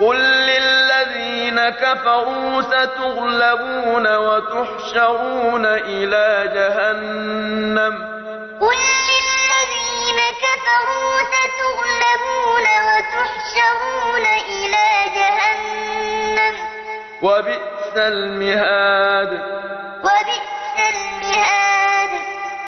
قل للذين كفروا ستغلبون وتحشرون إلى جهنم قل للذين كفروا ستغلبون وتحشرون إلى جهنم وبئس المهاد